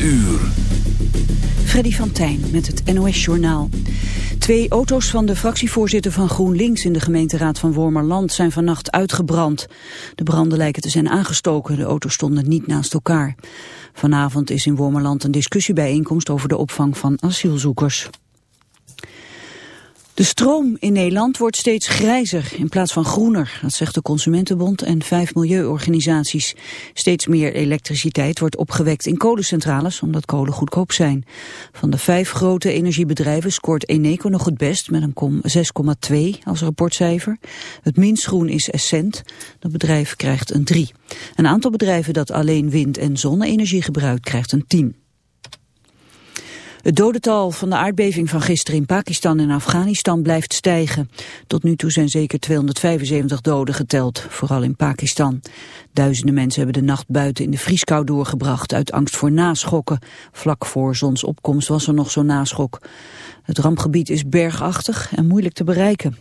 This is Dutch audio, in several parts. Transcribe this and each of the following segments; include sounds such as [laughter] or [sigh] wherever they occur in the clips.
uur. Freddy van Tijn met het NOS-journaal. Twee auto's van de fractievoorzitter van GroenLinks in de gemeenteraad van Wormerland zijn vannacht uitgebrand. De branden lijken te zijn aangestoken, de auto's stonden niet naast elkaar. Vanavond is in Wormerland een discussiebijeenkomst over de opvang van asielzoekers. De stroom in Nederland wordt steeds grijzer in plaats van groener. Dat zegt de Consumentenbond en vijf milieuorganisaties. Steeds meer elektriciteit wordt opgewekt in kolencentrales omdat kolen goedkoop zijn. Van de vijf grote energiebedrijven scoort Eneco nog het best met een 6,2 als rapportcijfer. Het minst groen is Essent. Dat bedrijf krijgt een 3. Een aantal bedrijven dat alleen wind- en zonne-energie gebruikt krijgt een 10. Het dodental van de aardbeving van gisteren in Pakistan en Afghanistan blijft stijgen. Tot nu toe zijn zeker 275 doden geteld, vooral in Pakistan. Duizenden mensen hebben de nacht buiten in de vrieskou doorgebracht uit angst voor naschokken. Vlak voor zonsopkomst was er nog zo'n naschok. Het rampgebied is bergachtig en moeilijk te bereiken.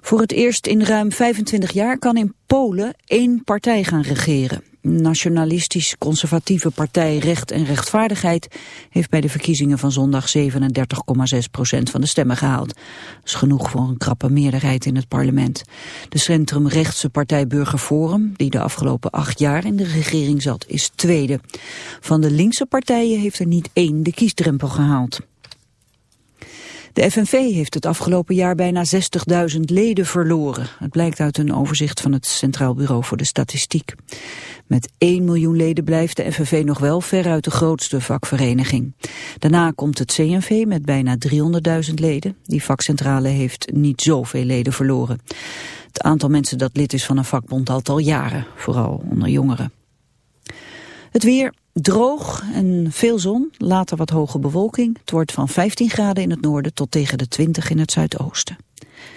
Voor het eerst in ruim 25 jaar kan in Polen één partij gaan regeren nationalistisch-conservatieve partij Recht en Rechtvaardigheid heeft bij de verkiezingen van zondag 37,6 procent van de stemmen gehaald. Dat is genoeg voor een krappe meerderheid in het parlement. De centrumrechtse partij Burgerforum, die de afgelopen acht jaar in de regering zat, is tweede. Van de linkse partijen heeft er niet één de kiesdrempel gehaald. De FNV heeft het afgelopen jaar bijna 60.000 leden verloren. Het blijkt uit een overzicht van het Centraal Bureau voor de Statistiek. Met 1 miljoen leden blijft de FNV nog wel veruit de grootste vakvereniging. Daarna komt het CNV met bijna 300.000 leden. Die vakcentrale heeft niet zoveel leden verloren. Het aantal mensen dat lid is van een vakbond al jaren, vooral onder jongeren. Het weer, Droog en veel zon, later wat hoge bewolking. Het wordt van 15 graden in het noorden tot tegen de 20 in het zuidoosten.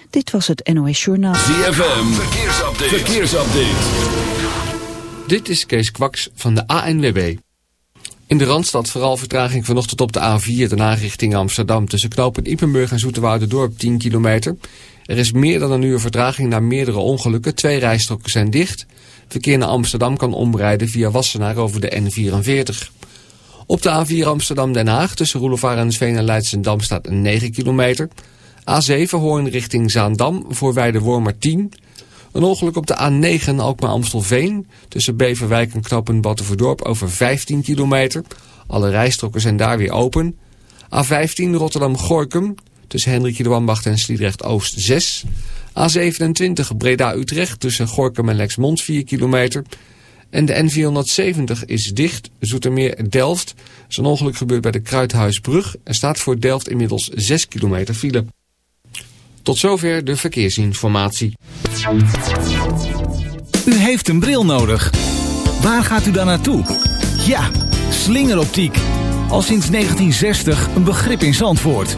Dit was het NOS Journaal. ZFM, verkeersupdate. verkeersupdate. Dit is Kees Kwaks van de ANWB. In de Randstad vooral vertraging vanochtend op de A4, de richting Amsterdam... tussen knopen Ippenburg en Dorp 10 kilometer. Er is meer dan een uur vertraging na meerdere ongelukken. Twee rijstroken zijn dicht... Verkeer naar Amsterdam kan omrijden via Wassenaar over de N44. Op de A4 Amsterdam-Den Haag tussen Roelevaar en Leidsendam staat 9 kilometer. A7 Hoorn richting Zaandam voor Weidewormer 10. Een ongeluk op de A9 Alkmaar-Amstelveen tussen Beverwijk en Knoppen Battenverdorp over 15 kilometer. Alle rijstroken zijn daar weer open. A15 Rotterdam-Gorkum tussen Hendrikje de Wambacht en Sliedrecht-Oost 6. A27 Breda-Utrecht tussen Gorkum en Lexmond 4 kilometer. En de N470 is dicht, Zoetermeer-Delft. Zo'n ongeluk gebeurt bij de Kruidhuisbrug en staat voor Delft inmiddels 6 kilometer file. Tot zover de verkeersinformatie. U heeft een bril nodig. Waar gaat u dan naartoe? Ja, slingeroptiek. Al sinds 1960 een begrip in Zandvoort.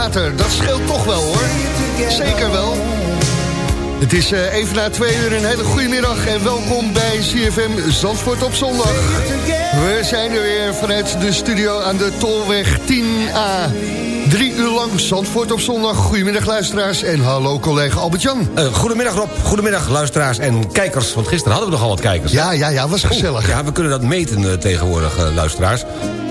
Dat scheelt toch wel hoor. Zeker wel. Het is uh, even na twee uur een hele goede middag en welkom bij CFM Zandvoort op zondag. We zijn er weer vanuit de studio aan de Tolweg 10A. Drie uur lang Zandvoort op zondag. Goedemiddag luisteraars en hallo collega Albert-Jan. Uh, goedemiddag Rob, goedemiddag luisteraars en kijkers. Want gisteren hadden we nogal wat kijkers. Ja, ja, ja, was gezellig. ja, we kunnen dat meten uh, tegenwoordig, luisteraars.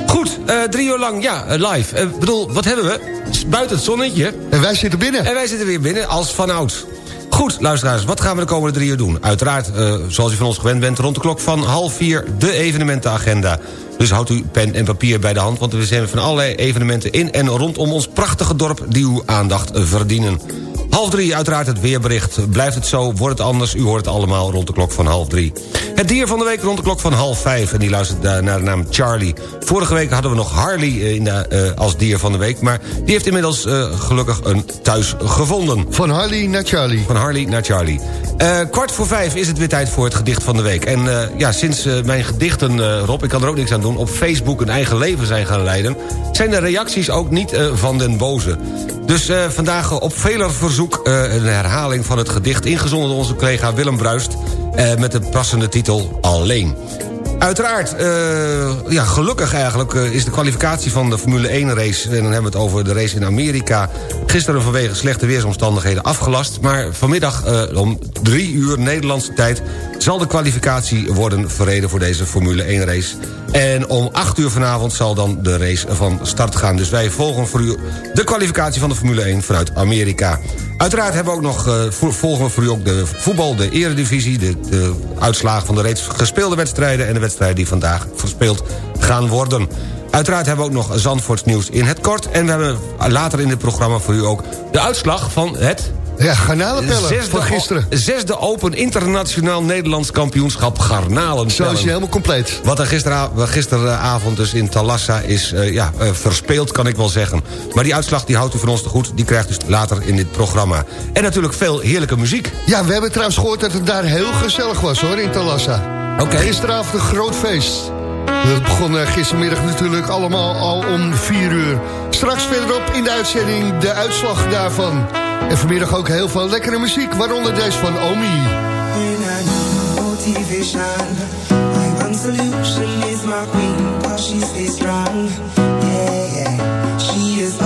Goed, drie uur lang, ja, live. Ik bedoel, wat hebben we? Buiten het zonnetje. En wij zitten binnen. En wij zitten weer binnen, als vanouds. Goed, luisteraars, wat gaan we de komende drie uur doen? Uiteraard, uh, zoals u van ons gewend bent, rond de klok van half vier... de evenementenagenda. Dus houdt u pen en papier bij de hand... want we zijn van allerlei evenementen in en rondom ons prachtige dorp... die uw aandacht verdienen. Half drie uiteraard het weerbericht. Blijft het zo, wordt het anders, u hoort het allemaal rond de klok van half drie. Het dier van de week rond de klok van half vijf. En die luistert naar de naam Charlie. Vorige week hadden we nog Harley eh, in de, uh, als dier van de week. Maar die heeft inmiddels gelukkig een thuis gevonden. Van Harley naar Charlie. Van Harley naar Charlie. Uh, kwart voor vijf is het weer tijd voor het gedicht van de week. En uh, ja, sinds uh, mijn gedichten, Rob, ik kan er ook niks aan doen... op Facebook een eigen leven zijn gaan leiden... zijn de reacties ook niet van den boze. Dus vandaag op vele verzoek een herhaling van het gedicht... ingezonden door onze collega Willem Bruist... met de passende titel Alleen. Uiteraard, uh, ja, gelukkig eigenlijk uh, is de kwalificatie van de Formule 1 race... en dan hebben we het over de race in Amerika... gisteren vanwege slechte weersomstandigheden afgelast. Maar vanmiddag uh, om drie uur Nederlandse tijd... zal de kwalificatie worden verreden voor deze Formule 1 race. En om acht uur vanavond zal dan de race van start gaan. Dus wij volgen voor u de kwalificatie van de Formule 1 vanuit Amerika. Uiteraard hebben we ook nog, volgen we voor u ook de voetbal, de eredivisie... De, de uitslagen van de reeds gespeelde wedstrijden... en de wedstrijden die vandaag verspeeld gaan worden. Uiteraard hebben we ook nog Zandvoorts nieuws in het kort... en we hebben later in het programma voor u ook de uitslag van het ja, garnalenpellen van gisteren. Zesde Open Internationaal Nederlands Kampioenschap garnalenpellen. Zo is je helemaal compleet. Wat er gisteravond, gisteravond dus in Talassa is uh, ja, uh, verspeeld, kan ik wel zeggen. Maar die uitslag die houdt u van ons te goed. Die krijgt u later in dit programma. En natuurlijk veel heerlijke muziek. Ja, we hebben trouwens gehoord dat het daar heel gezellig was hoor, in Talassa. Oké. Gisteravond een groot feest. Dat begon gistermiddag natuurlijk allemaal al om vier uur. Straks verderop in de uitzending de uitslag daarvan. En vanmiddag ook heel veel lekkere muziek, waaronder deze van Omi. solution is my queen, cause she's strong. Yeah, yeah. She is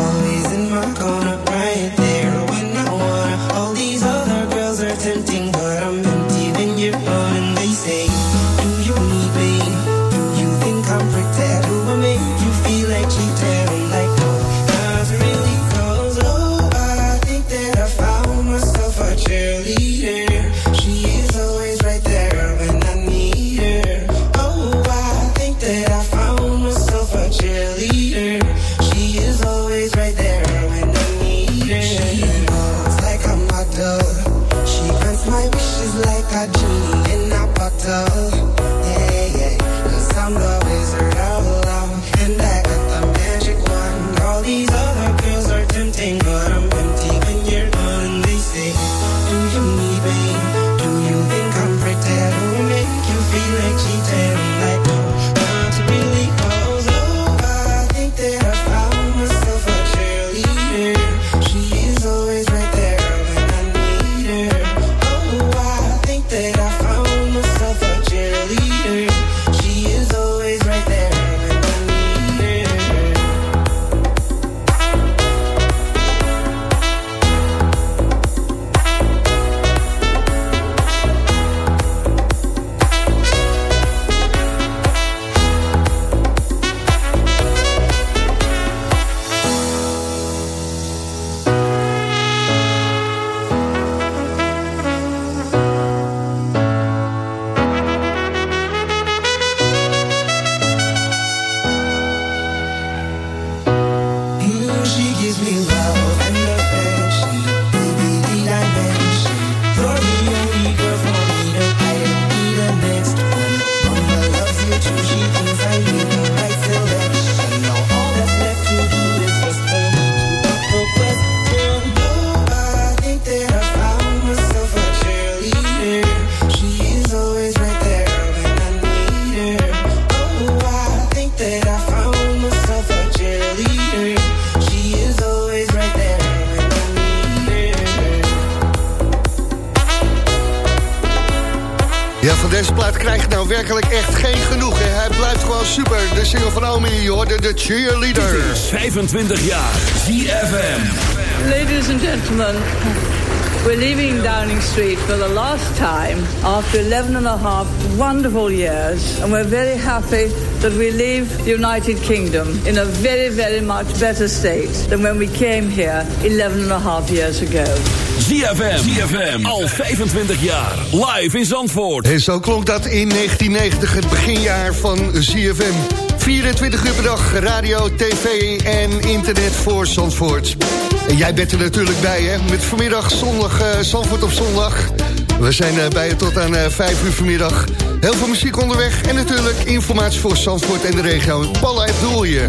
single van Omi, je hoorde de cheerleader. 25 jaar. ZFM. Ladies and gentlemen, we're leaving Downing Street for the last time after 11 and a half wonderful years. And we're very happy that we leave the United Kingdom in a very, very much better state than when we came here 11 and a half years ago. ZFM. ZFM. Al 25 jaar. Live in Zandvoort. En zo klonk dat in 1990, het beginjaar van ZFM. 24 uur per dag, radio, tv en internet voor Zandvoort. En jij bent er natuurlijk bij, hè? Met vanmiddag zondag, eh Zandvoort op zondag. We zijn eh, bij je tot aan eh 5 uur vanmiddag. Heel veel muziek onderweg en natuurlijk informatie voor Zandvoort en de regio. Paula Abdul hier.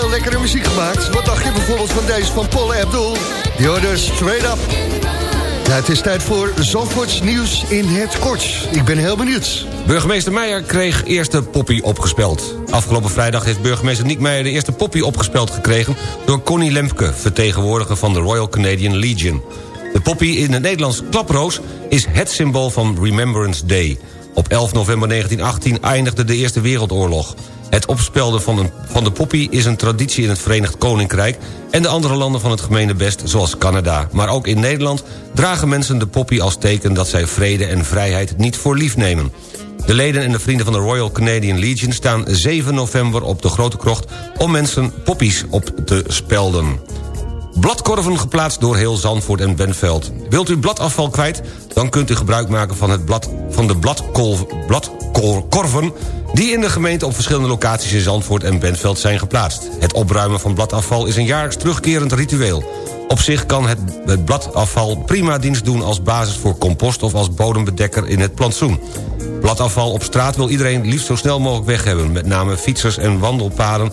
Veel lekkere muziek gemaakt. Wat dacht je bijvoorbeeld van deze van Paul Abdul? Die hoorde straight up. Ja, het is tijd voor Zandvoorts nieuws in het kort. Ik ben heel benieuwd. Burgemeester Meijer kreeg eerste poppy opgespeld. Afgelopen vrijdag heeft burgemeester Niek Meijer de eerste poppy opgespeld gekregen... door Connie Lemke, vertegenwoordiger van de Royal Canadian Legion. De poppy in het Nederlands klaproos is het symbool van Remembrance Day. Op 11 november 1918 eindigde de Eerste Wereldoorlog. Het opspelden van, een, van de poppy is een traditie in het Verenigd Koninkrijk... en de andere landen van het gemeenebest, zoals Canada. Maar ook in Nederland dragen mensen de poppy als teken... dat zij vrede en vrijheid niet voor lief nemen. De leden en de vrienden van de Royal Canadian Legion staan 7 november op de Grote Krocht... om mensen poppies op te spelden. Bladkorven geplaatst door heel Zandvoort en Benveld. Wilt u bladafval kwijt? Dan kunt u gebruik maken van, het blad, van de bladkorven... die in de gemeente op verschillende locaties in Zandvoort en Benveld zijn geplaatst. Het opruimen van bladafval is een jaarlijks terugkerend ritueel. Op zich kan het, het bladafval prima dienst doen als basis voor compost... of als bodembedekker in het plantsoen. Bladafval op straat wil iedereen liefst zo snel mogelijk weg hebben. Met name fietsers en wandelpaden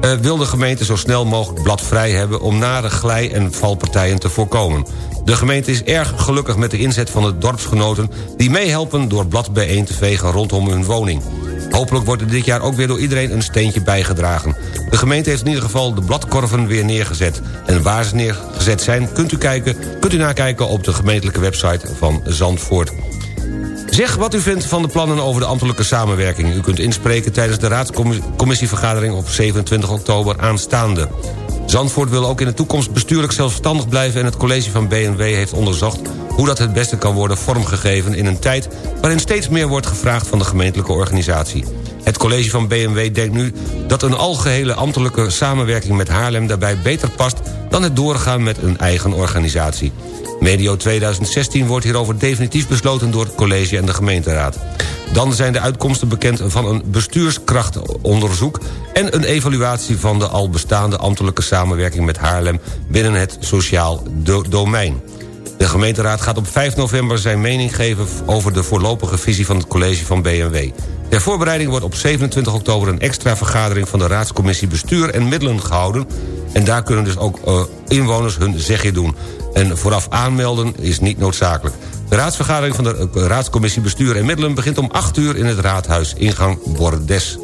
eh, wil de gemeente zo snel mogelijk bladvrij hebben... om nare glij- en valpartijen te voorkomen. De gemeente is erg gelukkig met de inzet van de dorpsgenoten... die meehelpen door blad bijeen te vegen rondom hun woning. Hopelijk wordt er dit jaar ook weer door iedereen een steentje bijgedragen. De gemeente heeft in ieder geval de bladkorven weer neergezet. En waar ze neergezet zijn, kunt u, kijken, kunt u nakijken op de gemeentelijke website van Zandvoort. Zeg wat u vindt van de plannen over de ambtelijke samenwerking. U kunt inspreken tijdens de raadscommissievergadering op 27 oktober aanstaande. Zandvoort wil ook in de toekomst bestuurlijk zelfstandig blijven... en het college van BNW heeft onderzocht hoe dat het beste kan worden vormgegeven... in een tijd waarin steeds meer wordt gevraagd van de gemeentelijke organisatie. Het college van BMW denkt nu dat een algehele ambtelijke samenwerking met Haarlem... daarbij beter past dan het doorgaan met een eigen organisatie. Medio 2016 wordt hierover definitief besloten door het college en de gemeenteraad. Dan zijn de uitkomsten bekend van een bestuurskrachtonderzoek... en een evaluatie van de al bestaande ambtelijke samenwerking met Haarlem... binnen het sociaal do domein. De gemeenteraad gaat op 5 november zijn mening geven... over de voorlopige visie van het college van BMW. Ter voorbereiding wordt op 27 oktober een extra vergadering... van de raadscommissie Bestuur en Middelen gehouden... en daar kunnen dus ook uh, inwoners hun zegje doen. En vooraf aanmelden is niet noodzakelijk. De raadsvergadering van de uh, raadscommissie Bestuur en Middelen... begint om 8 uur in het raadhuis, ingang Bordes.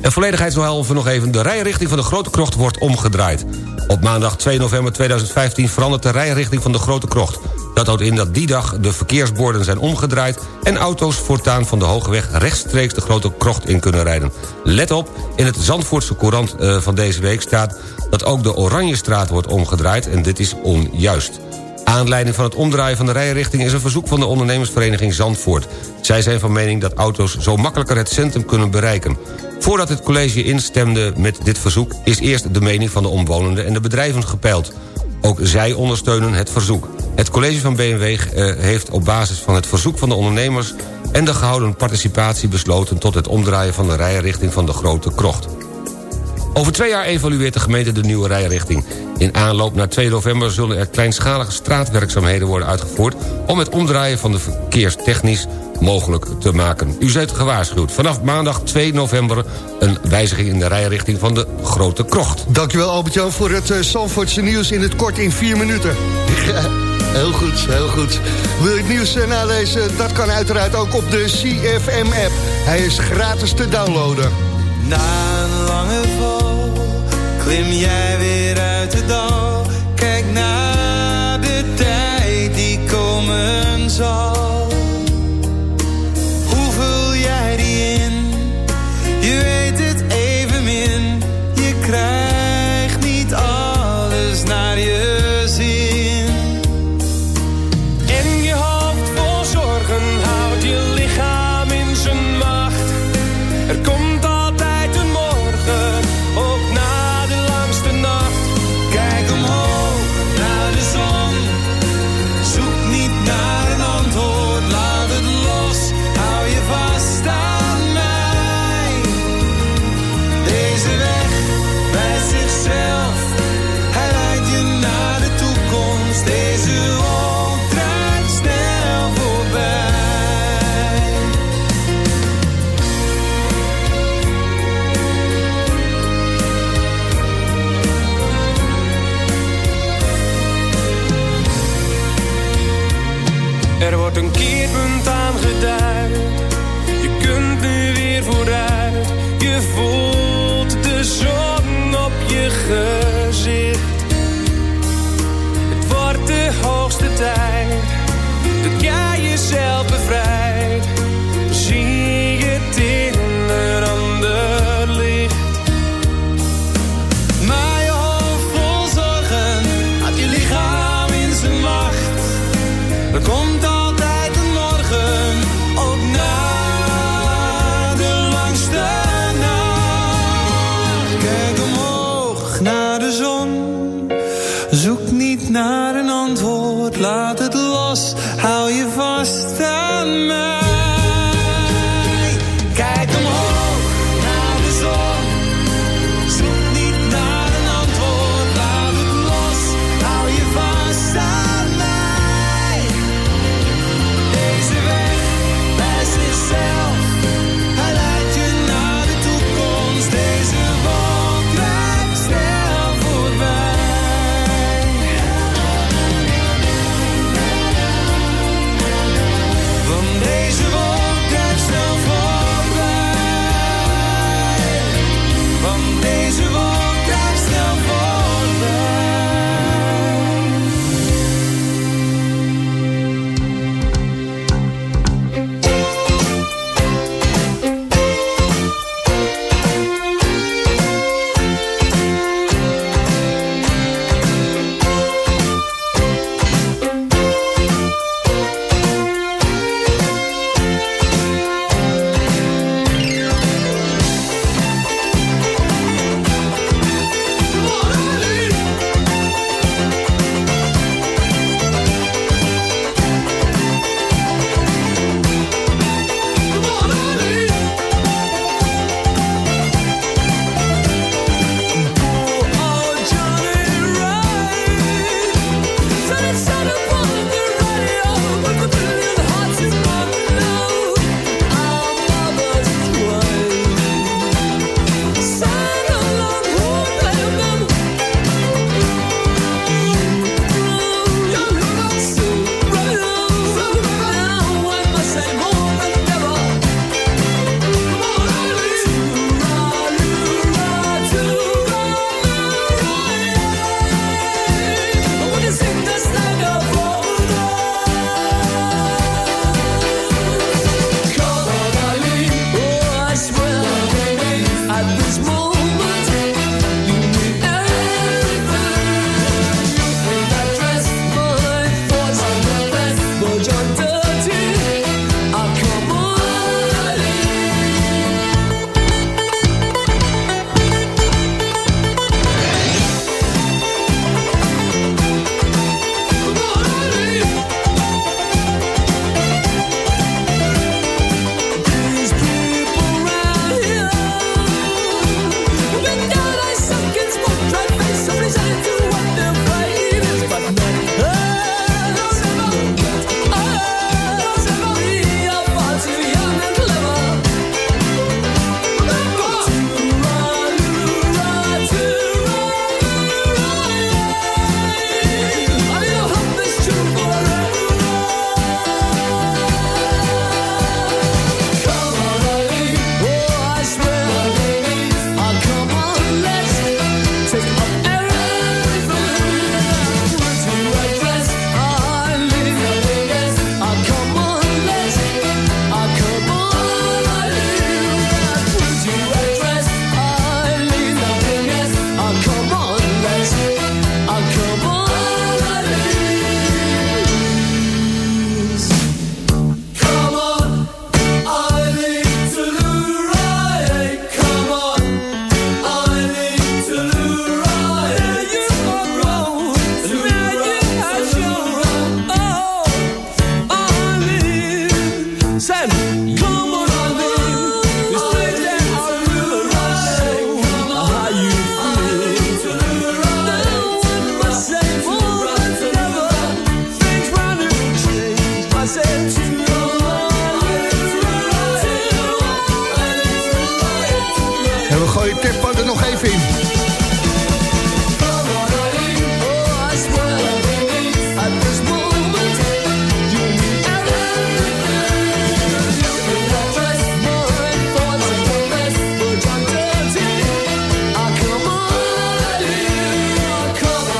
En volledigheidsbehalve nog even... de rijrichting van de Grote Krocht wordt omgedraaid. Op maandag 2 november 2015 verandert de rijrichting van de Grote Krocht. Dat houdt in dat die dag de verkeersborden zijn omgedraaid... en auto's voortaan van de Hogeweg rechtstreeks de Grote Krocht in kunnen rijden. Let op, in het Zandvoortse courant uh, van deze week staat... dat ook de Oranjestraat wordt omgedraaid en dit is onjuist. Aanleiding van het omdraaien van de rijrichting is een verzoek van de ondernemersvereniging Zandvoort. Zij zijn van mening dat auto's zo makkelijker het centrum kunnen bereiken. Voordat het college instemde met dit verzoek... is eerst de mening van de omwonenden en de bedrijven gepeild. Ook zij ondersteunen het verzoek. Het college van BMW uh, heeft op basis van het verzoek van de ondernemers... en de gehouden participatie besloten tot het omdraaien van de rijrichting van de Grote Krocht. Over twee jaar evalueert de gemeente de nieuwe rijrichting. In aanloop naar 2 november zullen er kleinschalige straatwerkzaamheden worden uitgevoerd... om het omdraaien van de verkeerstechnisch mogelijk te maken. U bent gewaarschuwd. Vanaf maandag 2 november een wijziging in de rijrichting van de Grote Krocht. Dankjewel Albert-Jan voor het uh, nieuws in het kort in vier minuten. [laughs] Heel goed, heel goed. Wil je het nieuws eh, nalezen? Dat kan uiteraard ook op de CFM-app. Hij is gratis te downloaden. Na een lange val, klim jij weer uit de dal. Kijk naar de tijd die komen zal.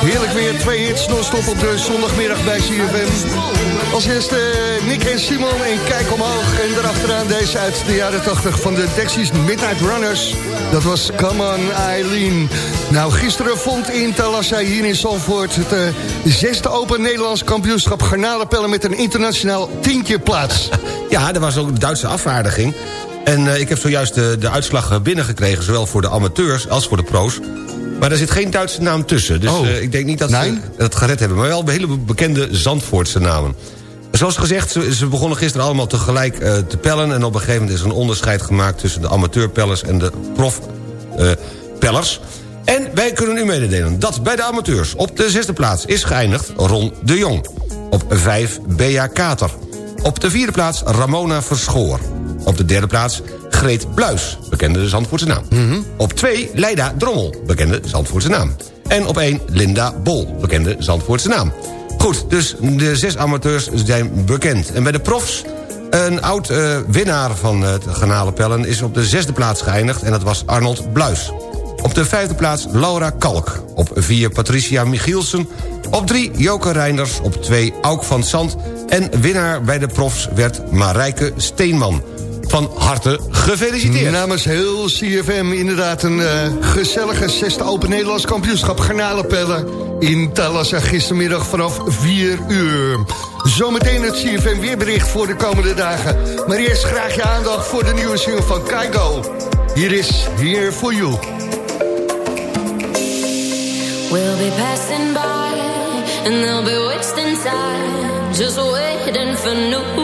Heerlijk weer, twee hits non-stop op de zondagmiddag bij CFM. Als eerste eh, Nick en Simon en Kijk Omhoog. En daarachteraan deze uit de jaren 80 van de Dexys Midnight Runners. Dat was Come On Eileen. Nou, gisteren vond in Talassa hier in Zandvoort... het eh, zesde Open Nederlands kampioenschap garnalenpellen... met een internationaal tientje plaats. [laughs] Ja, er was ook een Duitse afvaardiging. En eh, ik heb zojuist de, de uitslag binnengekregen... zowel voor de amateurs als voor de pro's. Maar er zit geen Duitse naam tussen. Dus Oh. eh, ik denk niet dat Nee? ze het gered hebben. Maar wel hele bekende Zandvoortse namen. Zoals gezegd, ze, ze begonnen gisteren allemaal tegelijk eh, te pellen... en op een gegeven moment is er een onderscheid gemaakt... tussen de amateurpellers en de profpellers. en wij kunnen u mededelen dat bij de amateurs... op de zesde plaats is geëindigd Ron de Jong. Op vijf Bea Kater. Op de vierde plaats Ramona Verschoor. Op de derde plaats Greet Bluis, bekende Zandvoortse naam. Op twee Leida Drommel, bekende Zandvoortse naam. En op één Linda Bol, bekende Zandvoortse naam. Goed, dus de zes amateurs zijn bekend. En bij de profs, een oud eh, winnaar van het garnalenpellen... is op de zesde plaats geëindigd en dat was Arnold Bluis. Op de vijfde plaats Laura Kalk. Op vier Patricia Michielsen. Op drie Joke Reinders. Op twee Auk van Sant. En winnaar bij de profs werd Marijke Steenman. Van harte gefeliciteerd. Namens heel CFM inderdaad een eh, gezellige zesde Open Nederlands kampioenschap garnalenpellen in Talassa gistermiddag vanaf 4 uur. Zometeen het CFM weerbericht voor de komende dagen. Maar eerst graag je aandacht voor de nieuwe single van Kaigo. Hier is Here For You. We'll be passing by and they'll be wasting time just waiting for new.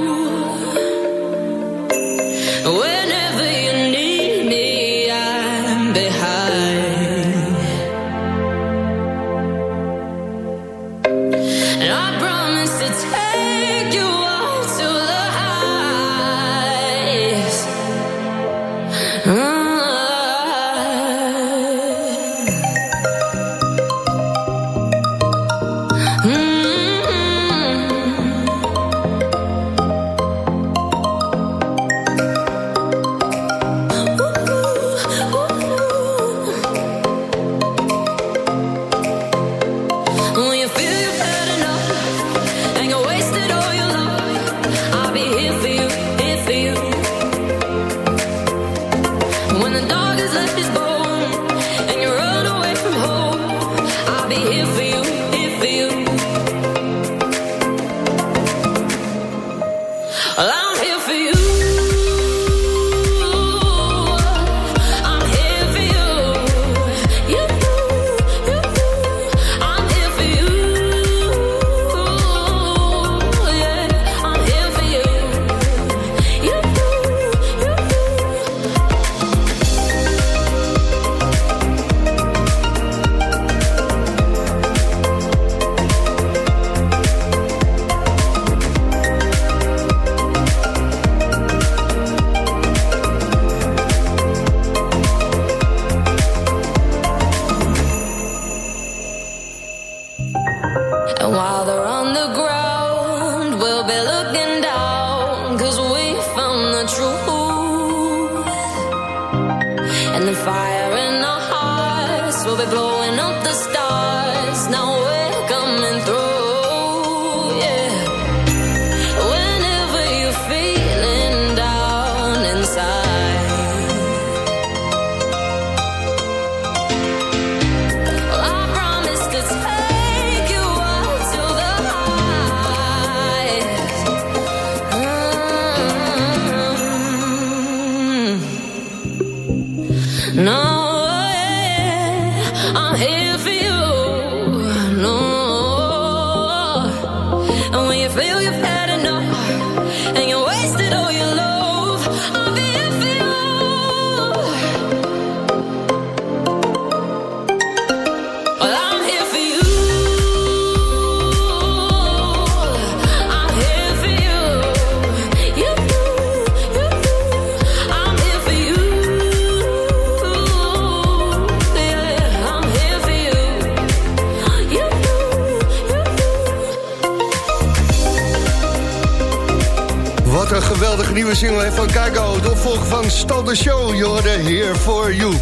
Nieuwe single hè, van Gago. De opvolger van Stal de Show. Hoorde Here For You.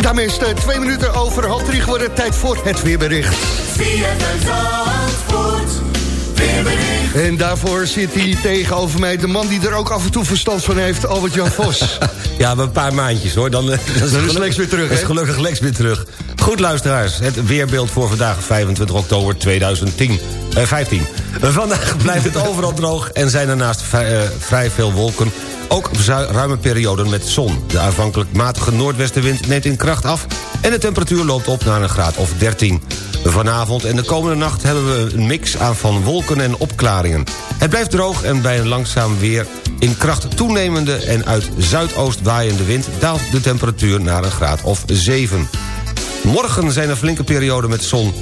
Daarmee is het twee minuten over half drie geworden. Tijd voor het weerbericht. En daarvoor zit hij tegenover mij. De man die er ook af en toe verstand van heeft. Albert-Jan Vos. [laughs] Ja, maar een paar maandjes hoor. Dan, eh, dan Dan is Lex weer terug, Dan is hè? gelukkig Lex weer terug. Goed luisteraars, het weerbeeld voor vandaag 25 oktober 2010. eh, 15. [laughs] Vandaag blijft het overal droog en zijn er naast vrij, eh, vrij veel wolken... ook ruime perioden met zon. De aanvankelijk matige noordwestenwind neemt in kracht af... en de temperatuur loopt op naar een graad of 13. Vanavond en de komende nacht hebben we een mix aan van wolken en opklaringen. Het blijft droog en bij een langzaam weer in kracht toenemende... en uit zuidoost waaiende wind daalt de temperatuur naar een graad of 7. Morgen zijn er flinke perioden met zon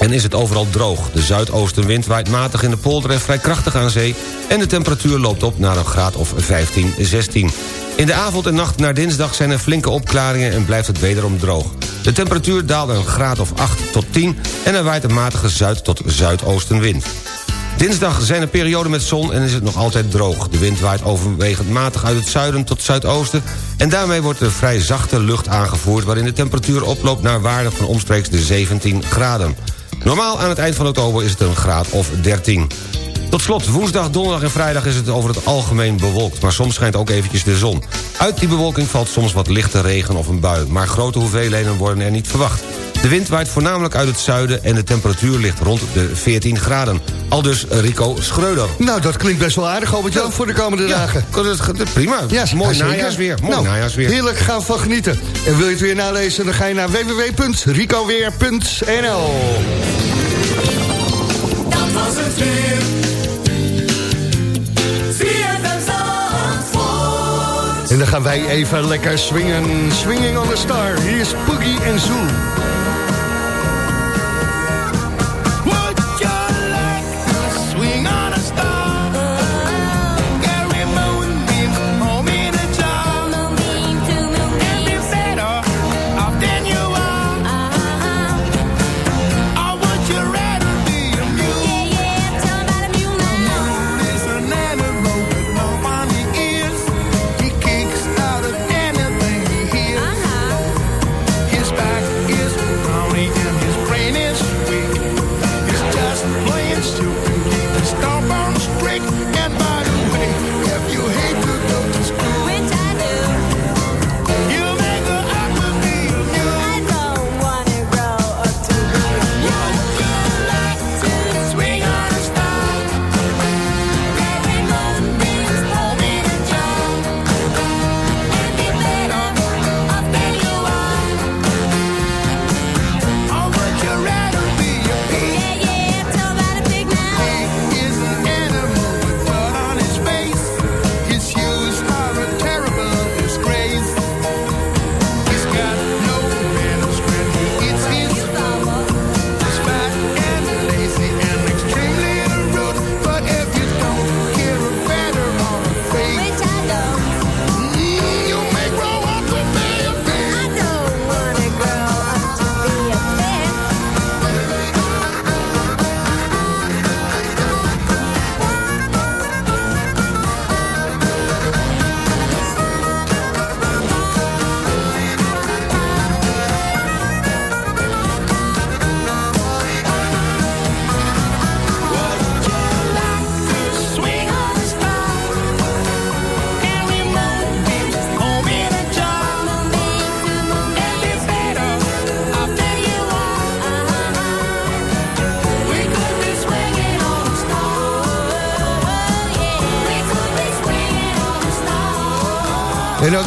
en is het overal droog. De zuidoostenwind waait matig in de polder en vrij krachtig aan zee... en de temperatuur loopt op naar een graad of 15, 16. In de avond en nacht naar dinsdag zijn er flinke opklaringen... en blijft het wederom droog. De temperatuur daalt een graad of 8 tot 10... en er waait een matige zuid- tot zuidoostenwind. Dinsdag zijn er perioden met zon en is het nog altijd droog. De wind waait overwegend matig uit het zuiden tot zuidoosten... en daarmee wordt er vrij zachte lucht aangevoerd... waarin de temperatuur oploopt naar waarde van omstreeks de 17 graden. Normaal aan het eind van oktober is het een graad of 13. Tot slot, woensdag, donderdag en vrijdag is het over het algemeen bewolkt... maar soms schijnt ook eventjes de zon. Uit die bewolking valt soms wat lichte regen of een bui... maar grote hoeveelheden worden er niet verwacht. De wind waait voornamelijk uit het zuiden... en de temperatuur ligt rond de 14 graden. Al dus Rico Schreuder. Nou, dat klinkt best wel aardig, Albert-Jan, voor de komende dagen. dat prima. Ja, mooi zeker. najaarsweer. Mooi nou, najaarsweer. Heerlijk, gaan we van genieten. En wil je het weer nalezen, dan ga je naar www.ricoweer.nl Dat was het weer. En dan gaan wij even lekker swingen. Swinging on the star. Hier is Poogie en Zoo.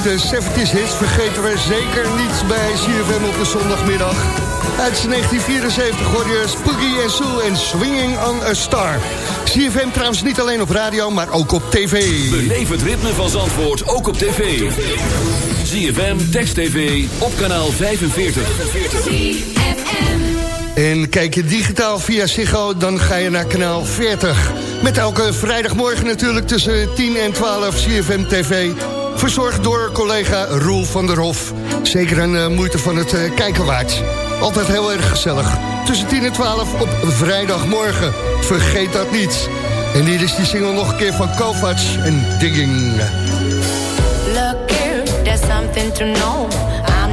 De 70s hits vergeten we zeker niet bij CFM op de zondagmiddag. Uit 1974 hoor je Spooky and Sue en Swinging on a Star. CFM trouwens niet alleen op radio, maar ook op tv. Beleef het ritme van Zandvoort ook op tv. ZFM, Text TV, op kanaal 45. En kijk je digitaal via Ziggo, dan ga je naar kanaal 40. Met elke vrijdagmorgen natuurlijk tussen 10 en 12 CFM TV. Verzorgd door collega Roel van der Hof. Zeker een uh, moeite van het uh, kijken waard. Altijd heel erg gezellig. Tussen 10 en 12 op vrijdagmorgen. Vergeet dat niet. En hier is die single nog een keer van Kovacs en Digging. Look here, there's something to know.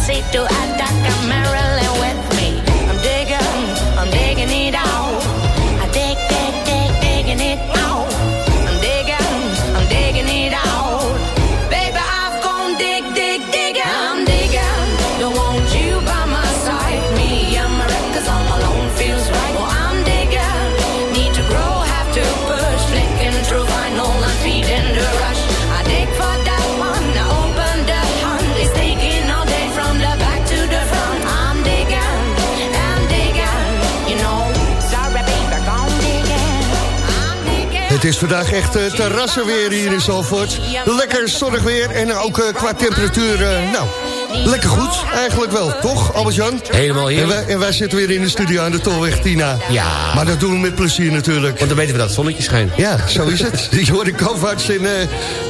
see through. I Het is vandaag echt uh, terrassen weer hier in Zalvoort. Lekker zonnig weer en ook uh, qua temperatuur, uh, nou, lekker goed. Eigenlijk wel, toch, Albert-Jan? Helemaal En wij, en wij zitten weer in de studio aan de Tolweg Tina. Ja. Maar dat doen we met plezier natuurlijk. Want dan weten we dat het zonnetje schijnt. Ja, zo is het. [laughs] Je hoorde Kovacs en eh,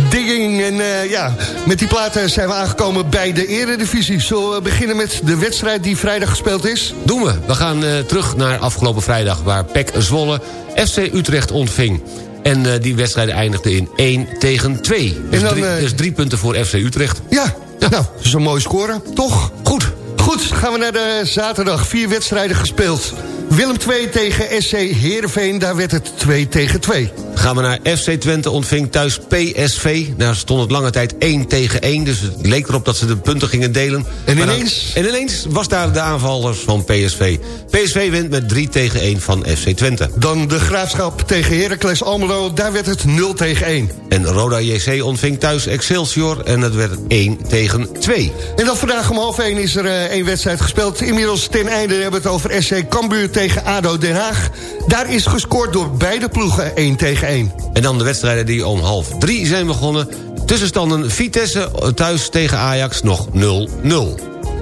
Digging. En eh, ja, met die platen zijn we aangekomen bij de eredivisie. Zullen we beginnen met de wedstrijd die vrijdag gespeeld is? Doen we. We gaan eh, terug naar afgelopen vrijdag... waar PEC Zwolle FC Utrecht ontving. En eh, die wedstrijd eindigde in 1 tegen 2. Dus, dan, drie, eh, dus drie punten voor FC Utrecht. Ja, nou, dat is een mooi score, toch? Goed. Goed, gaan we naar de zaterdag. Vier wedstrijden gespeeld. Willem 2 tegen SC Heerenveen, daar werd het 2 tegen 2. Gaan we naar FC Twente ontving thuis PSV. Daar stond het lange tijd 1 tegen 1. Dus het leek erop dat ze de punten gingen delen. En dan- ineens? en ineens was daar de aanvallers van PSV. PSV wint met 3 tegen 1 van FC Twente. Dan de Graafschap tegen Heracles Almelo, daar werd het 0 tegen 1. En Roda JC ontving thuis Excelsior. En dat werd 1 tegen 2. En dan vandaag om half 1 is er eh, één wedstrijd gespeeld. Inmiddels ten einde hebben we het over SC Cambuur tegen ADO Den Haag. Daar is gescoord door beide ploegen 1 tegen 1. En dan de wedstrijden die om half 3 zijn begonnen. Tussenstanden Vitesse thuis tegen Ajax nog 0-0.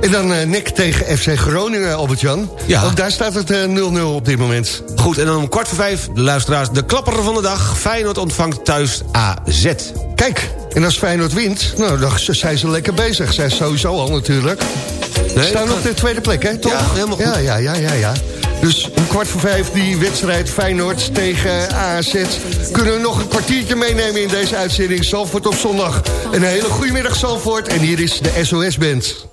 En dan eh, NEC tegen FC Groningen, Albert-Jan. Ja. Ook daar staat het eh, 0-0 op dit moment. Goed, en dan om kwart voor vijf, de luisteraars, de klapper van de dag. Feyenoord ontvangt thuis AZ. Kijk, en als Feyenoord wint, nou, dan zijn ze lekker bezig. Zijn sowieso al natuurlijk. Nee, Staan op de tweede plek, hè, toch? Ja, helemaal goed. Ja, ja, ja, ja, ja. Dus om kwart voor vijf die wedstrijd Feyenoord tegen AZ. Kunnen we nog een kwartiertje meenemen in deze uitzending Salvoort op zondag. Een hele goede middag Zandvoort en hier is de SOS-band.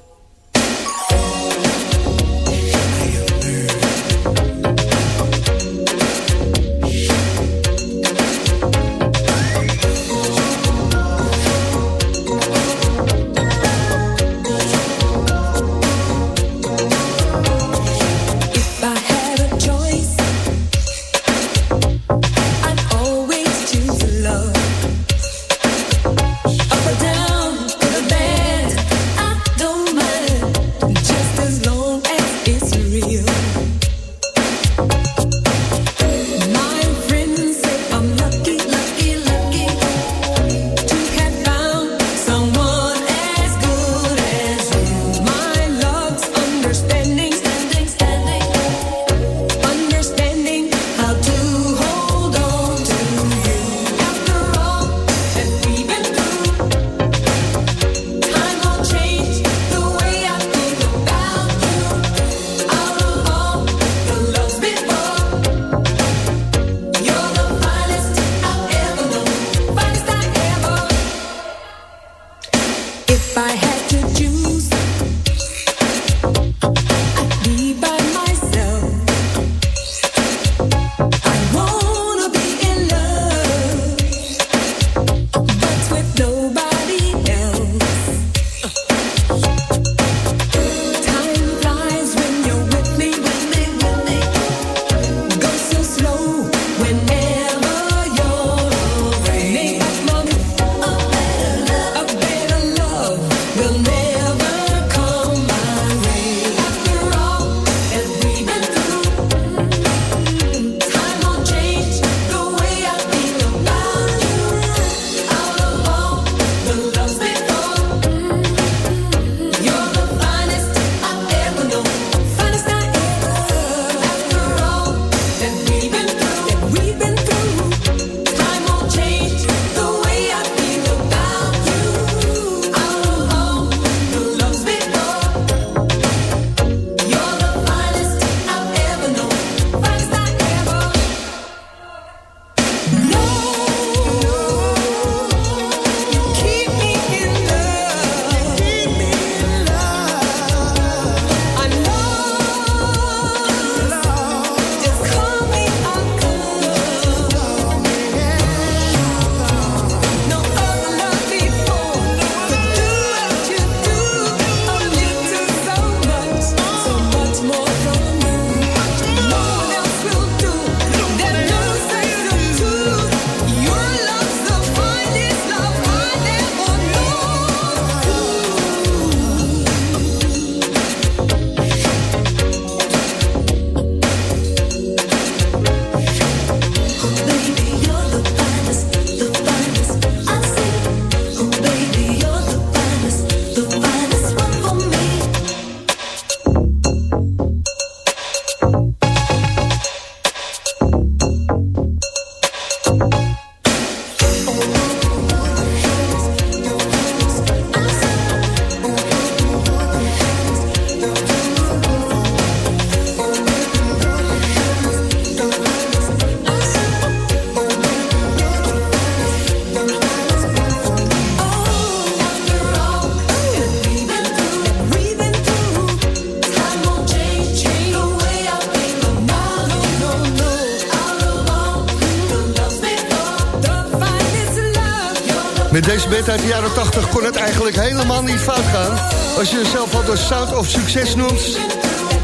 Tijdens uit de jaren 80 kon het eigenlijk helemaal niet fout gaan. Als je jezelf al de Sound of Succes noemt,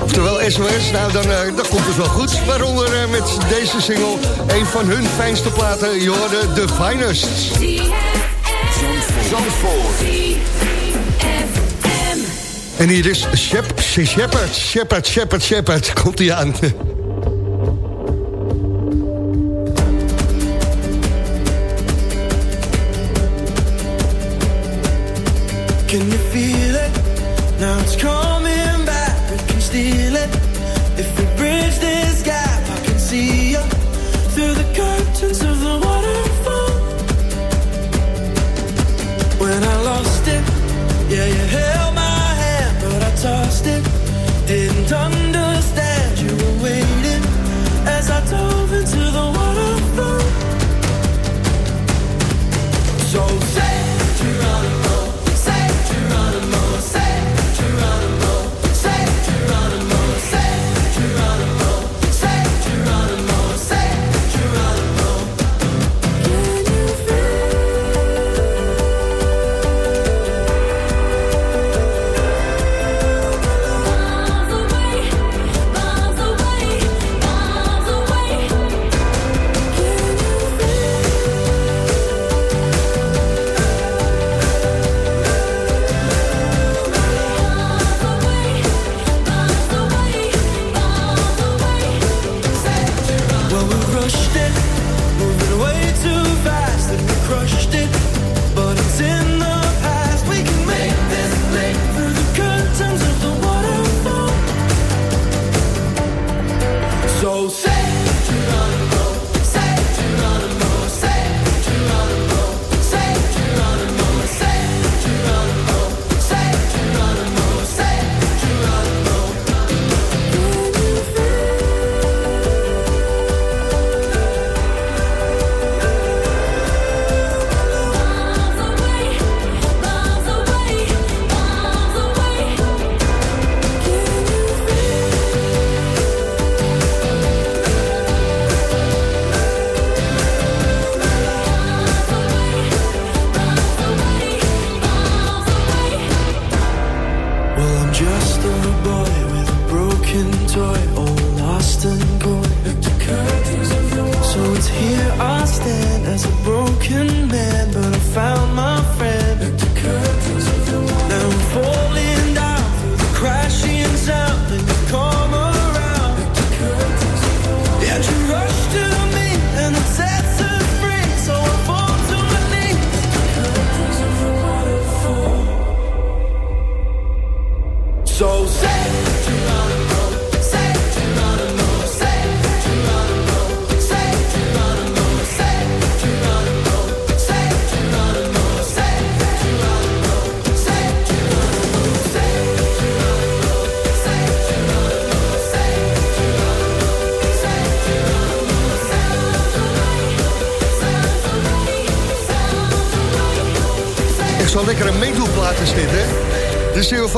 oftewel SOS, nou dan, eh, dan komt het wel goed. Waaronder eh, met deze single, een van hun fijnste platen, Jorden The Finest. En hier is Shepard, Shepard, Shepard, Shepard, komt hij aan. Can you feel it? Now it's coming back. We can steal it if we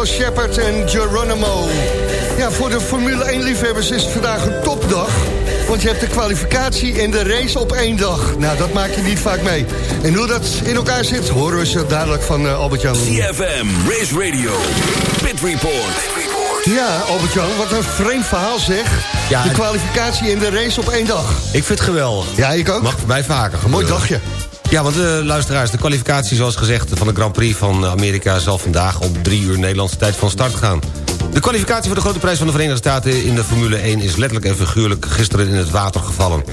Van Shepard en Geronimo. Ja, voor de Formule 1-liefhebbers is het vandaag een topdag. Want je hebt de kwalificatie en de race op één dag. Nou, dat maak je niet vaak mee. En hoe dat in elkaar zit, horen we zo dadelijk van uh, Albert-Jan. CFM, Race Radio, Pit Report. Ja, Albert-Jan, wat een vreemd verhaal zeg. Ja, de kwalificatie en de race op één dag. Ik vind het geweldig. Ja, ik ook. Mag mij vaker Een mooi gebeuren. dagje. Ja, want de luisteraars, de kwalificatie zoals gezegd... van de Grand Prix van Amerika zal vandaag om drie uur Nederlandse tijd van start gaan. De kwalificatie voor de Grote Prijs van de Verenigde Staten in de Formule 1... is letterlijk en figuurlijk gisteren in het water gevallen.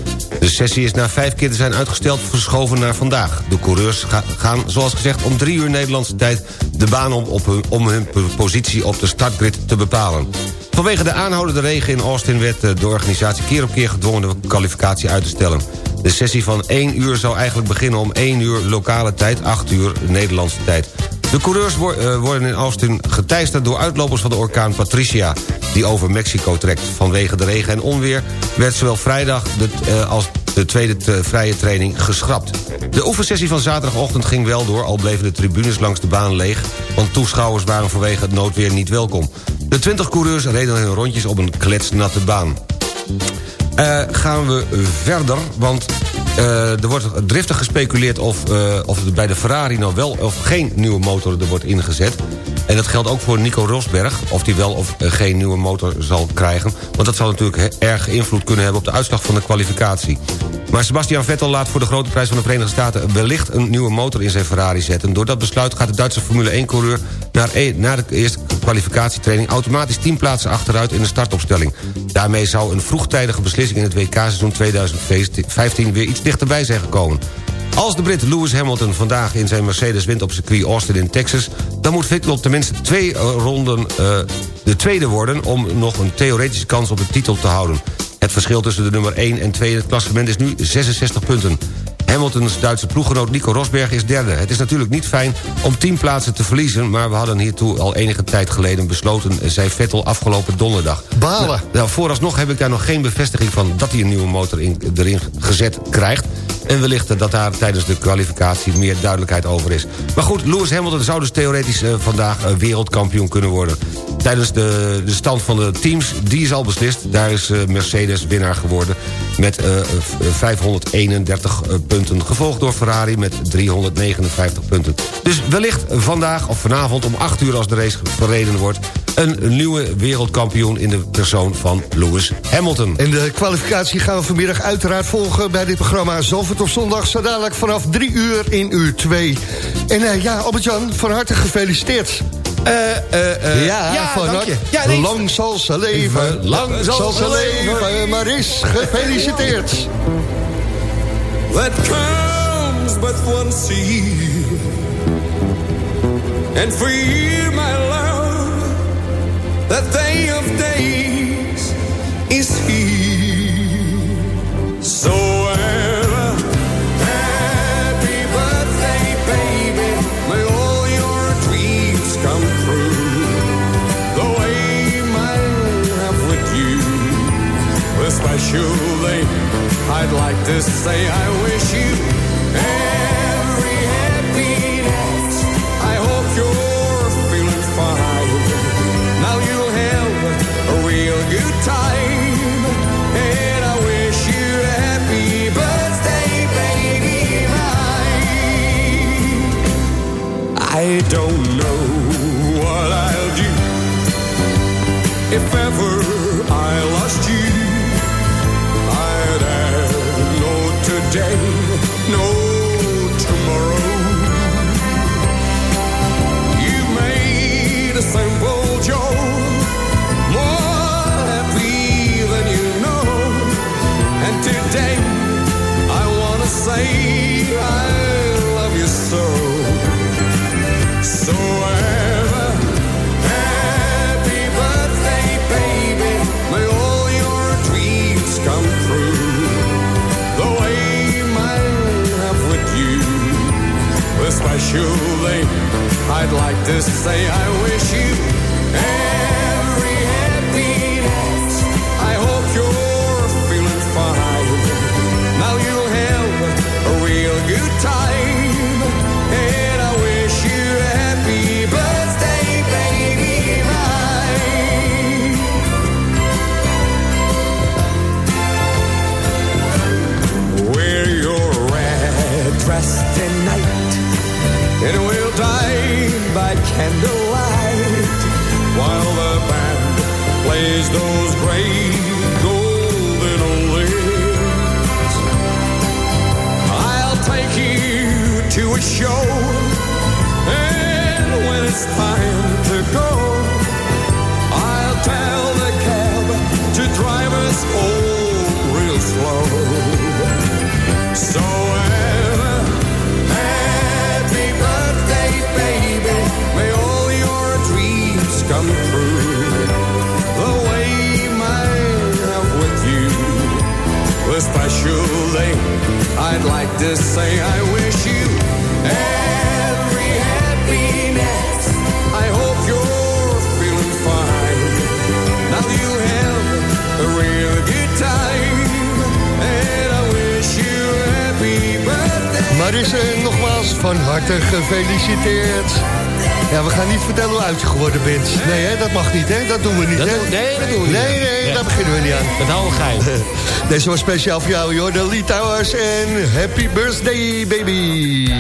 De sessie is na vijf keer te zijn uitgesteld verschoven naar vandaag. De coureurs ga- gaan, zoals gezegd, om drie uur Nederlandse tijd... de baan op, op hun, om hun positie op de startgrid te bepalen. Vanwege de aanhoudende regen in Austin werd eh, de organisatie keer op keer gedwongen de kwalificatie uit te stellen. De sessie van 1 uur zou eigenlijk beginnen om 1 uur lokale tijd, 8 uur Nederlandse tijd. De coureurs eh, worden in Austin geteisterd door uitlopers van de orkaan Patricia... die over Mexico trekt. Vanwege de regen en onweer werd zowel vrijdag de, eh, als de tweede vrije training geschrapt. De oefensessie van zaterdagochtend ging wel door... al bleven de tribunes langs de baan leeg... want toeschouwers waren vanwege het noodweer niet welkom. De 20 coureurs reden hun rondjes op een kletsnatte baan. Eh, gaan we verder, want eh, er wordt driftig gespeculeerd... Of, eh, of er bij de Ferrari nou wel of geen nieuwe motor er wordt ingezet. En dat geldt ook voor Nico Rosberg... of die wel of geen nieuwe motor zal krijgen. Want dat zal natuurlijk erg invloed kunnen hebben... op de uitslag van de kwalificatie. Maar Sebastian Vettel laat voor de grote prijs van de Verenigde Staten... wellicht een nieuwe motor in zijn Ferrari zetten. Door dat besluit gaat de Duitse Formule 1-coureur... Naar, e- na de eerste kwalificatietraining... automatisch 10 plaatsen achteruit in de startopstelling. Daarmee zou een vroegtijdige beslissing in het WK-seizoen 2015... weer iets dichterbij zijn gekomen. Als de Brit Lewis Hamilton vandaag in zijn Mercedes wint op circuit Austin in Texas... dan moet Vettel op tenminste twee eh, ronden eh, de tweede worden... om nog een theoretische kans op de titel te houden. Het verschil tussen de nummer 1 en 2 in het klassement is nu 66 punten. Hamiltons Duitse ploeggenoot Nico Rosberg is derde. Het is natuurlijk niet fijn om 10 plaatsen te verliezen... maar we hadden hiertoe al enige tijd geleden besloten... zei Vettel afgelopen donderdag. Balen. Nou, nou, vooralsnog heb ik daar nog geen bevestiging van... dat hij een nieuwe motor in, erin gezet krijgt. En wellicht dat daar tijdens de kwalificatie meer duidelijkheid over is. Maar goed, Lewis Hamilton zou dus theoretisch eh, vandaag eh, wereldkampioen kunnen worden. Tijdens de, de stand van de teams, die is al beslist. Daar is eh, Mercedes winnaar geworden met eh, v- 531 eh, punten. Gevolgd door Ferrari met 359 punten. Dus wellicht vandaag of vanavond om 8 uur als de race verreden wordt... een nieuwe wereldkampioen in de persoon van Lewis Hamilton. En de kwalificatie gaan we vanmiddag uiteraard volgen bij dit programma Zalvert op zondag. Zo dadelijk vanaf drie uur in uur 2. En eh, ja, Albert-Jan, van harte gefeliciteerd. Ja, van dank. Ja, nee, lang zal ze leven, lang zal ze leven. Maar is gefeliciteerd. that comes but once a year. And for you, my love, that day of days is here. So day. I'd like to say I wish you every happiness. I hope you're feeling fine. Now you'll have a real good time. And I wish you a happy birthday, baby mine. I don't know what I'll do if ever birthday. Marisse, nogmaals van harte gefeliciteerd. Ja, we gaan niet vertellen hoe oud je geworden bent. Nee, hè, dat mag niet, hè? Dat doen we niet, Dat hè? nee, dat doen we niet. Nee, nee, Ja. daar beginnen we niet aan. Dat houden we geheim. [laughs] Deze was speciaal voor jou, joh. De Lee Towers en Happy Birthday, baby.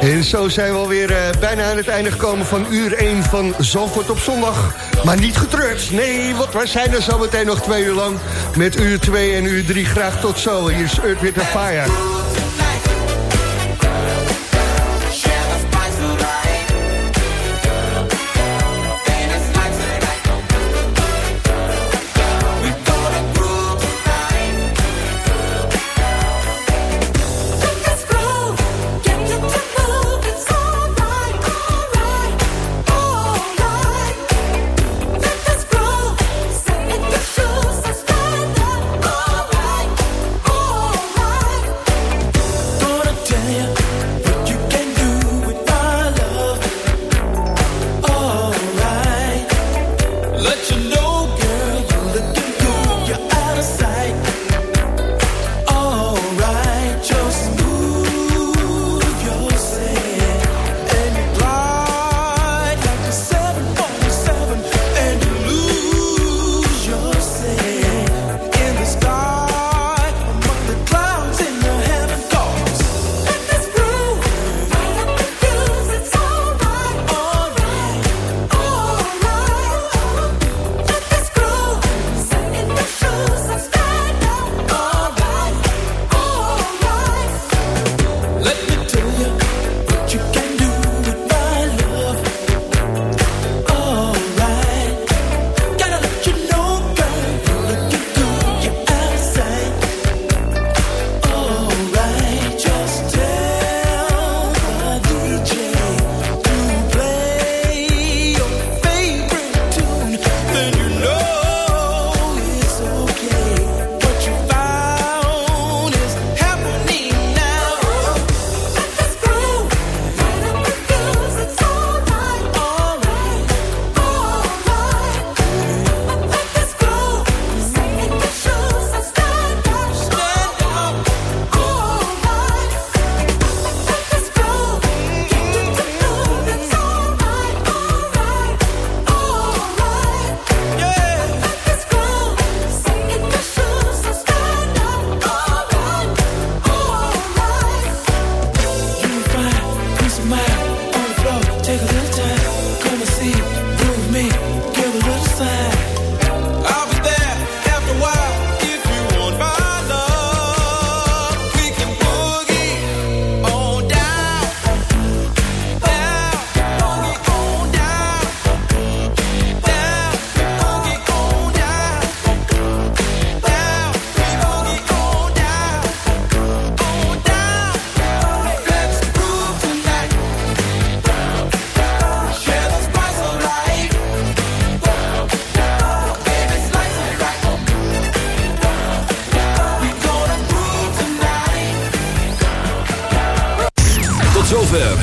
En zo zijn we alweer eh, bijna aan het einde gekomen van uur 1 van Zandvoort op zondag. Maar niet getreurd. Nee, want wij zijn er zo meteen nog twee uur lang. Met uur 2 en uur 3. Graag tot zo. Hier is Earth, Wind Fire.